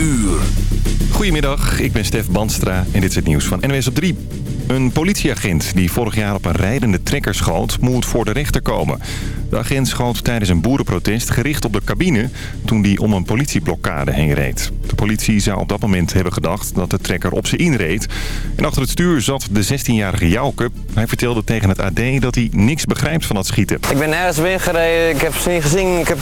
uur. Goedemiddag, ik ben Stef Banstra en dit is het nieuws van NWS op 3. Een politieagent die vorig jaar op een rijdende trekker schoot, moet voor de rechter komen. De agent schoot tijdens een boerenprotest gericht op de cabine toen die om een politieblokkade heen reed. De politie zou op dat moment hebben gedacht dat de trekker op ze inreed. En achter het stuur zat de 16-jarige Jouke. Hij vertelde tegen het AD dat hij niks begrijpt van het schieten. Ik ben nergens weggereden, ik heb ze niet gezien. Ik heb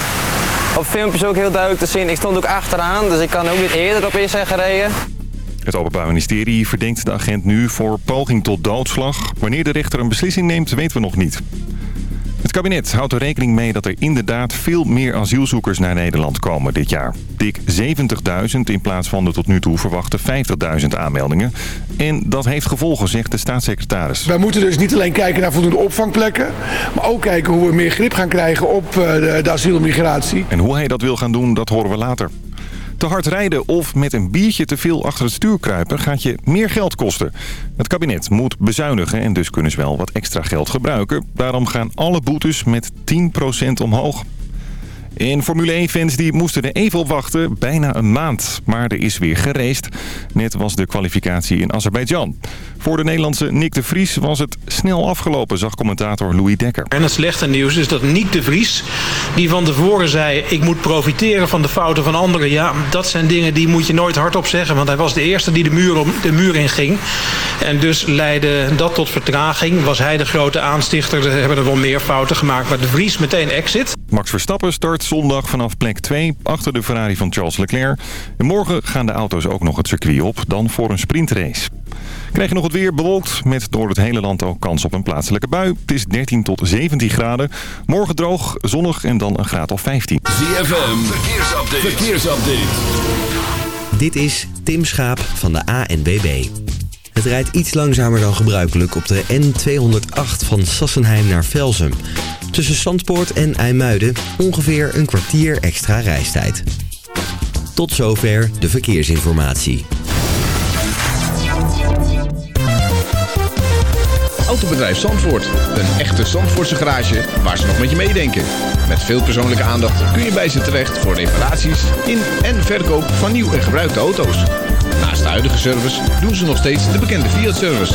op filmpjes ook heel duidelijk te zien. Ik stond ook achteraan, dus ik kan ook niet eerder op in zijn gereden. Het Openbaar Ministerie verdenkt de agent nu voor poging tot doodslag. Wanneer de rechter een beslissing neemt, weten we nog niet. Het kabinet houdt er rekening mee dat er inderdaad veel meer asielzoekers naar Nederland komen dit jaar. Dik 70.000 in plaats van de tot nu toe verwachte 50.000 aanmeldingen. En dat heeft gevolgen, zegt de staatssecretaris. Wij moeten dus niet alleen kijken naar voldoende opvangplekken... maar ook kijken hoe we meer grip gaan krijgen op eh, de, de asielmigratie. En hoe hij dat wil gaan doen, dat horen we later. Te hard rijden of met een biertje te veel achter het stuur kruipen gaat je meer geld kosten. Het kabinet moet bezuinigen en dus kunnen ze wel wat extra geld gebruiken. Daarom gaan alle boetes met 10% omhoog. En Formule 1-fans die moesten er even op wachten, bijna een maand. Maar er is weer gereest. Net was de kwalificatie in Azerbeidzjan. Voor de Nederlandse Nick de Vries was het snel afgelopen, zag commentator Louis Dekker. En het slechte nieuws is dat Nick de Vries, die van tevoren zei... ik moet profiteren van de fouten van anderen. Ja, dat zijn dingen die moet je nooit hardop zeggen. Want hij was de eerste die de muur, om, de muur in ging. En dus leidde dat tot vertraging. Was hij de grote aanstichter, er hebben er wel meer fouten gemaakt. Maar de Vries meteen exit. Max Verstappen start zondag vanaf plek 2 achter de Ferrari van Charles Leclerc. En morgen gaan de auto's ook nog het circuit op, dan voor een sprintrace. Krijg je nog het weer bewolkt met door het hele land ook kans op een plaatselijke bui. Het is 13 tot 17 graden. Morgen droog, zonnig en dan een graad of 15. ZFM, verkeersupdate. verkeersupdate. Dit is Tim Schaap van de ANWB. Het rijdt iets langzamer dan gebruikelijk op de N208 van Sassenheim naar Velsen. Tussen Zandpoort en IJmuiden ongeveer een kwartier extra reistijd. Tot zover de verkeersinformatie. Autobedrijf Zandvoort. Een echte Zandvoortse garage waar ze nog met je meedenken. Met veel persoonlijke aandacht kun je bij ze terecht voor reparaties in en verkoop van nieuw en gebruikte auto's. Naast de huidige service doen ze nog steeds de bekende Fiat-service.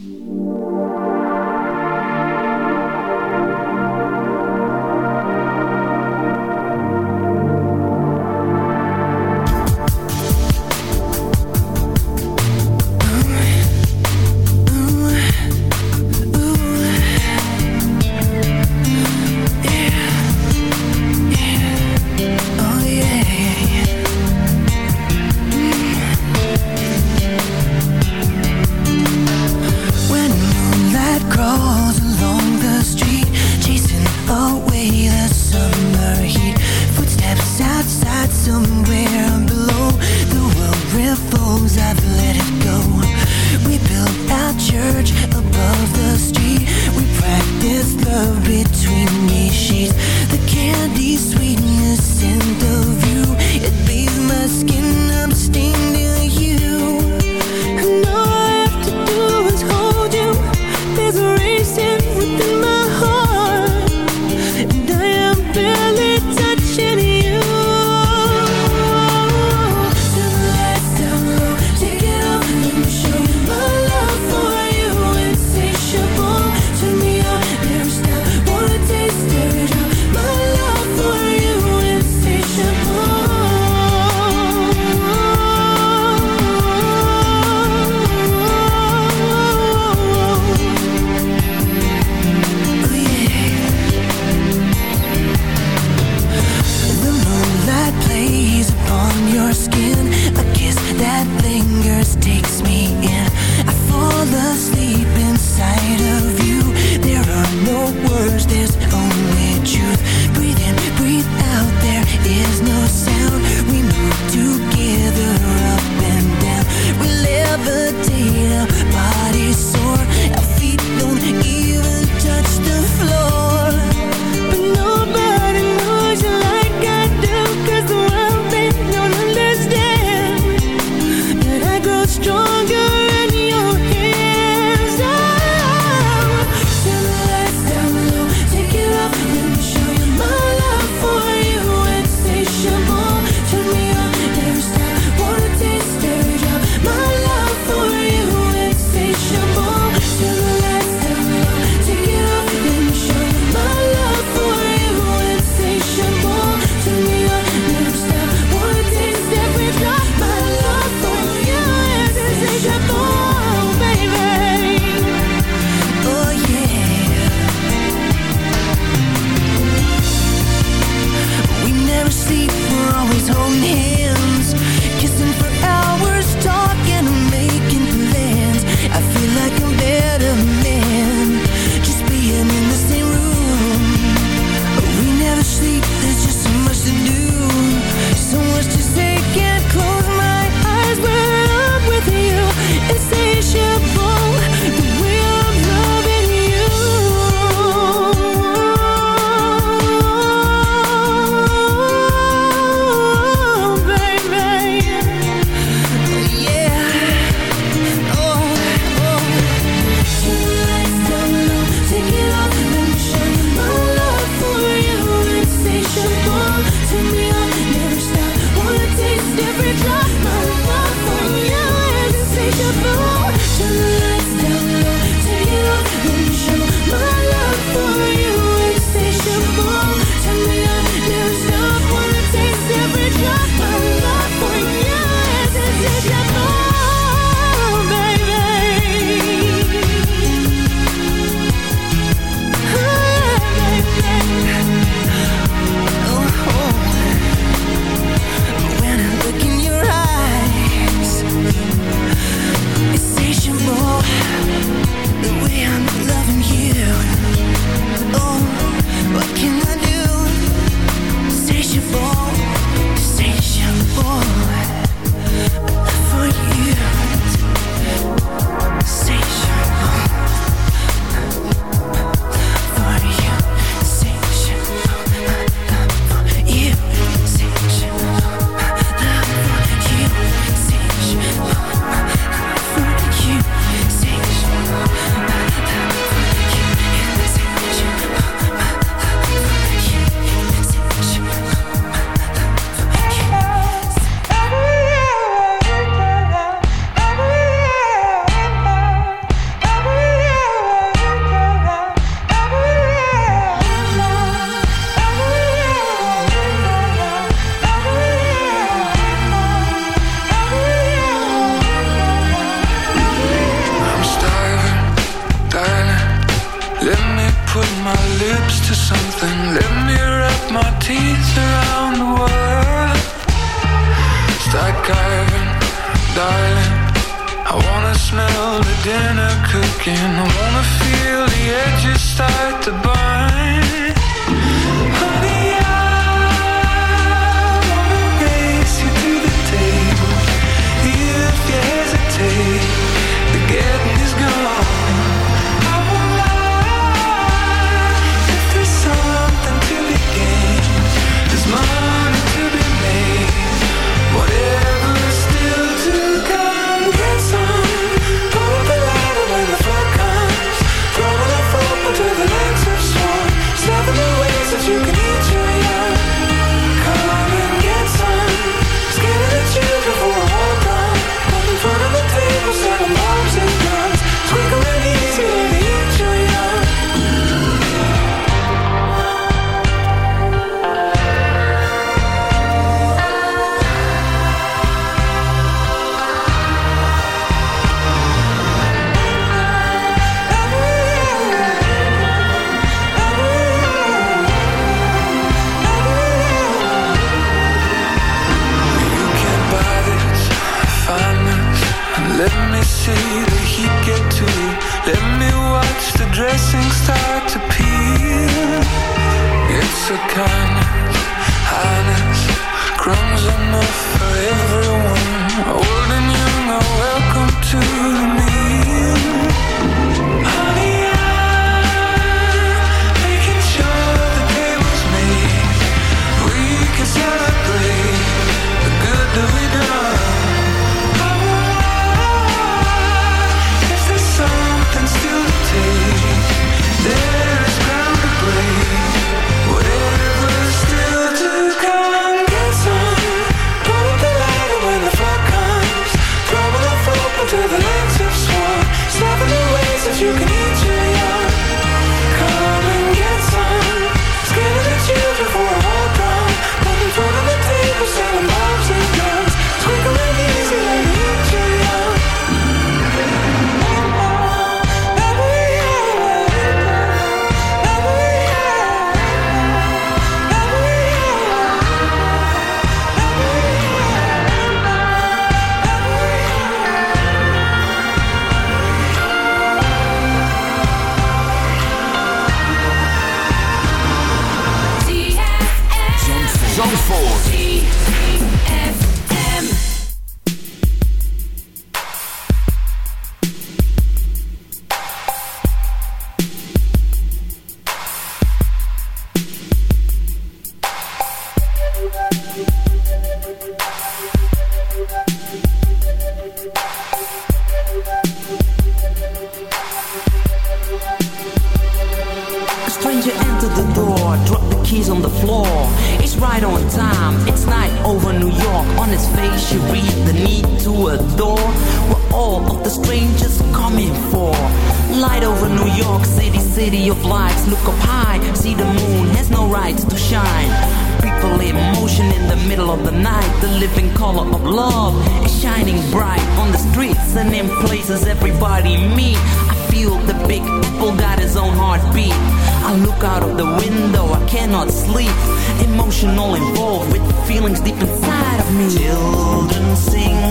I look out of the window, I cannot sleep. Emotional involved with feelings deep inside of me. Children sing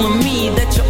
telling me that you're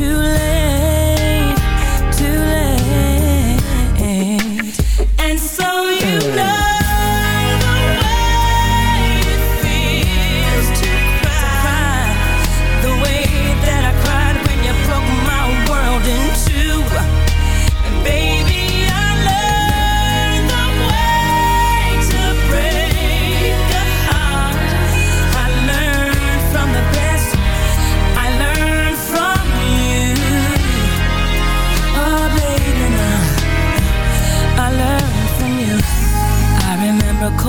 too late,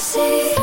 see.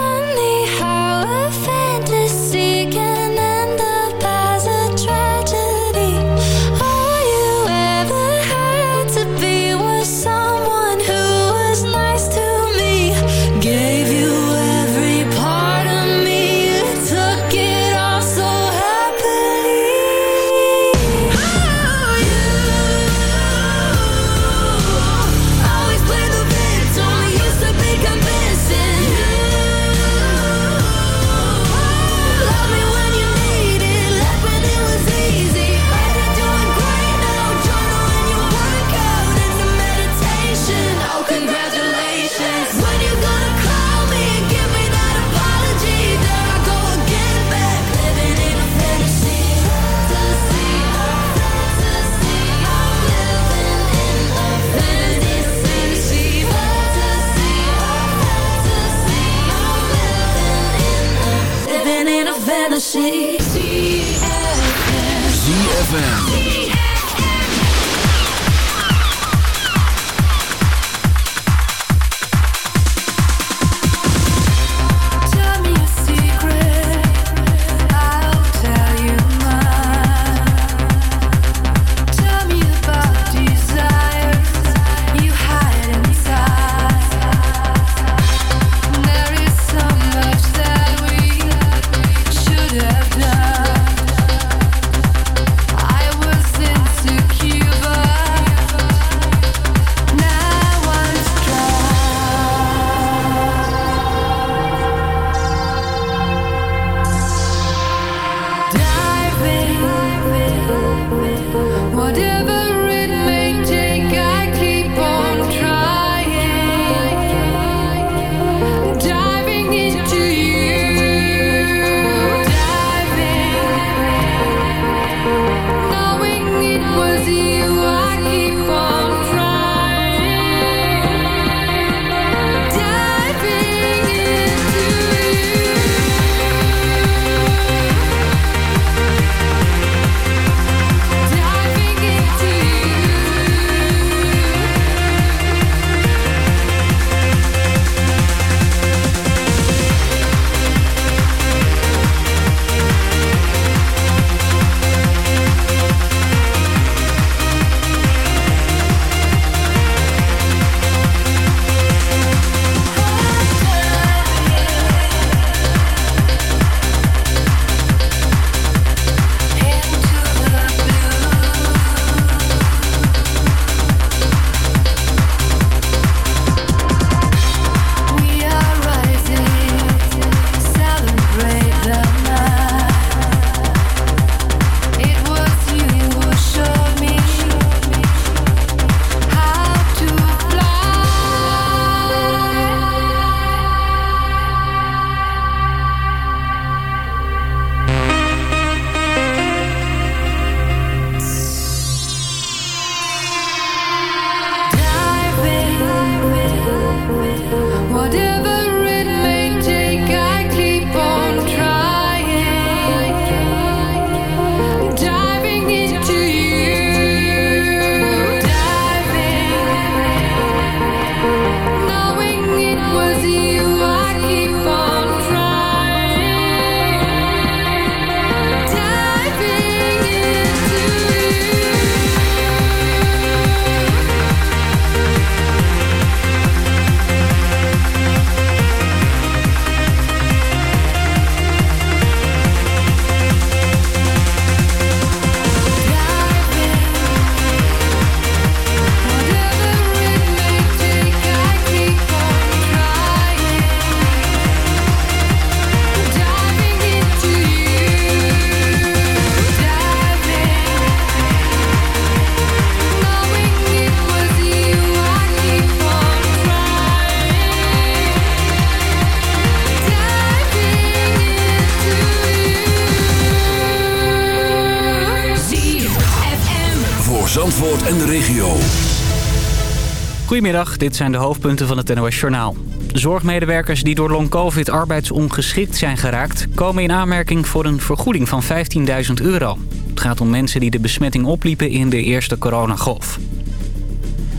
Goedemiddag, dit zijn de hoofdpunten van het NOS Journaal. Zorgmedewerkers die door long-covid arbeidsongeschikt zijn geraakt... komen in aanmerking voor een vergoeding van 15.000 euro. Het gaat om mensen die de besmetting opliepen in de eerste coronagolf.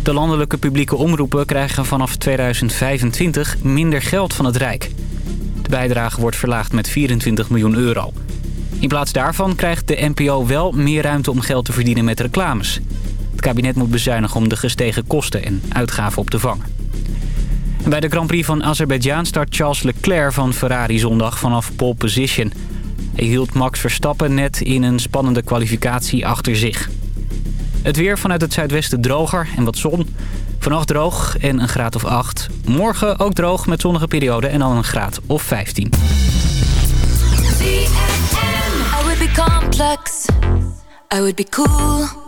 De landelijke publieke omroepen krijgen vanaf 2025 minder geld van het Rijk. De bijdrage wordt verlaagd met 24 miljoen euro. In plaats daarvan krijgt de NPO wel meer ruimte om geld te verdienen met reclames. Het kabinet moet bezuinigen om de gestegen kosten en uitgaven op te vangen. En bij de Grand Prix van Azerbeidzjan start Charles Leclerc van Ferrari zondag vanaf pole position. Hij hield Max Verstappen net in een spannende kwalificatie achter zich. Het weer vanuit het zuidwesten droger en wat zon. Vannacht droog en een graad of 8. Morgen ook droog met zonnige periode en dan een graad of 15. I would be complex. I would be cool.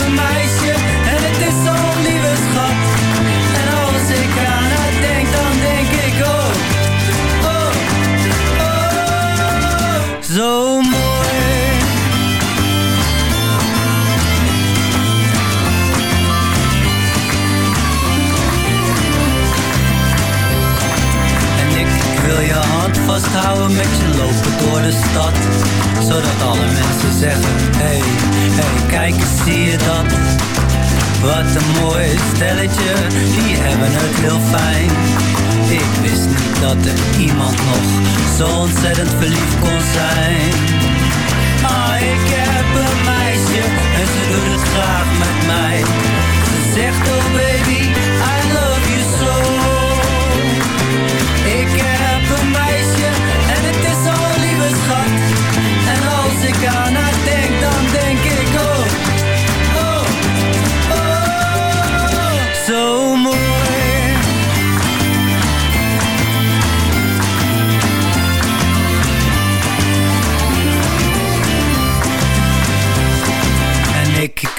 een meisje en het is zo'n lieve schat. En als ik aan haar denk, dan denk ik oh, oh, oh, zo een mooi stelletje, die hebben het heel fijn. Ik wist niet dat er iemand nog zo ontzettend verliefd kon zijn. maar ik heb een meisje en ze doet het graag met mij. Ze zegt oh, ook weer.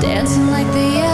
Dancing like the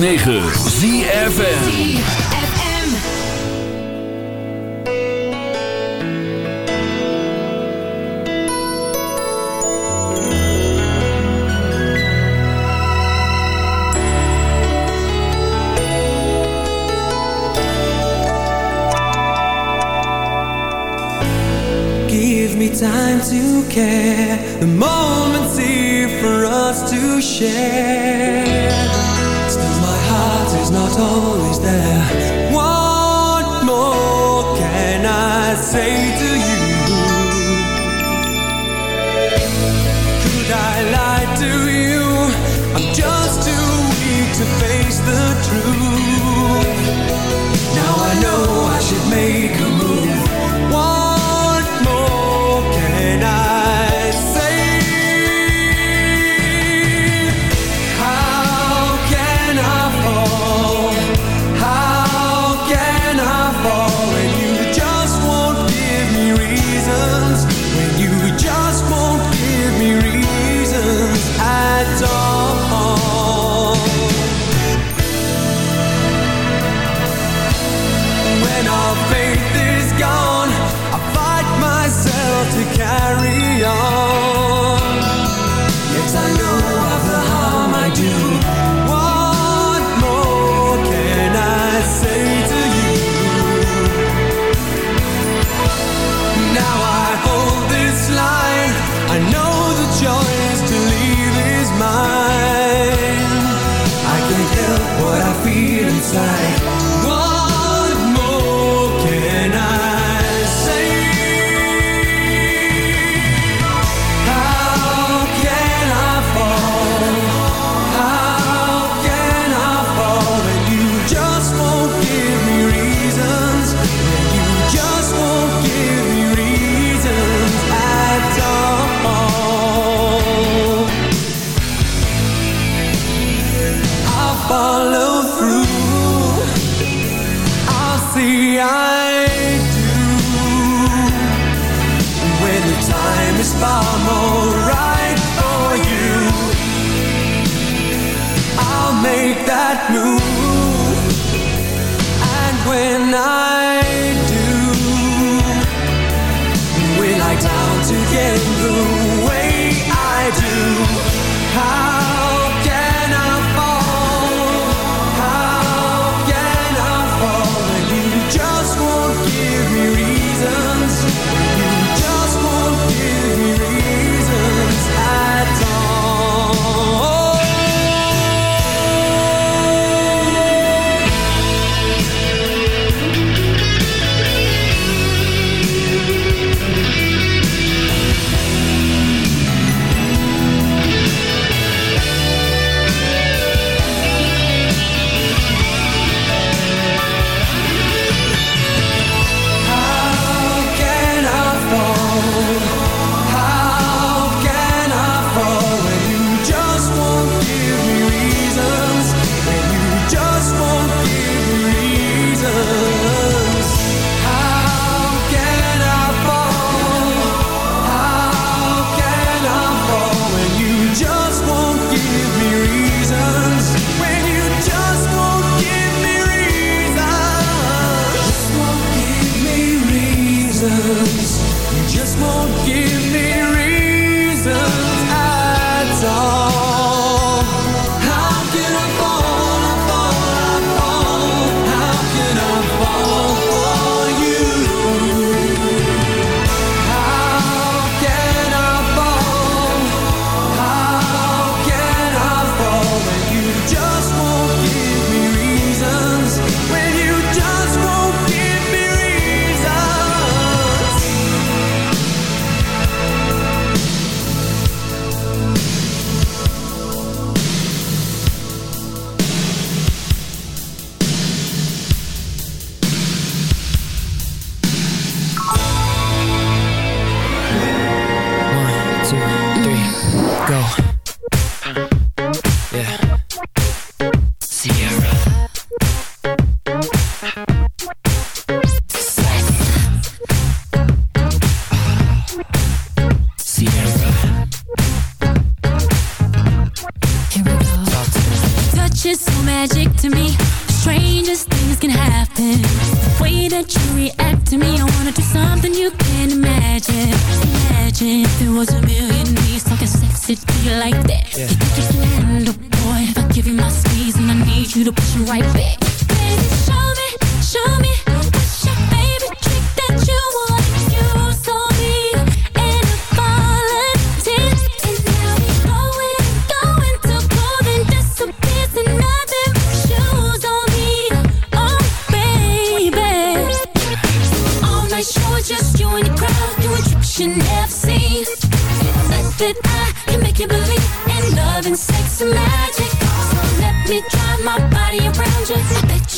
106.9 ZFN time to care. The moment's here for us to share. always there. What more can I say?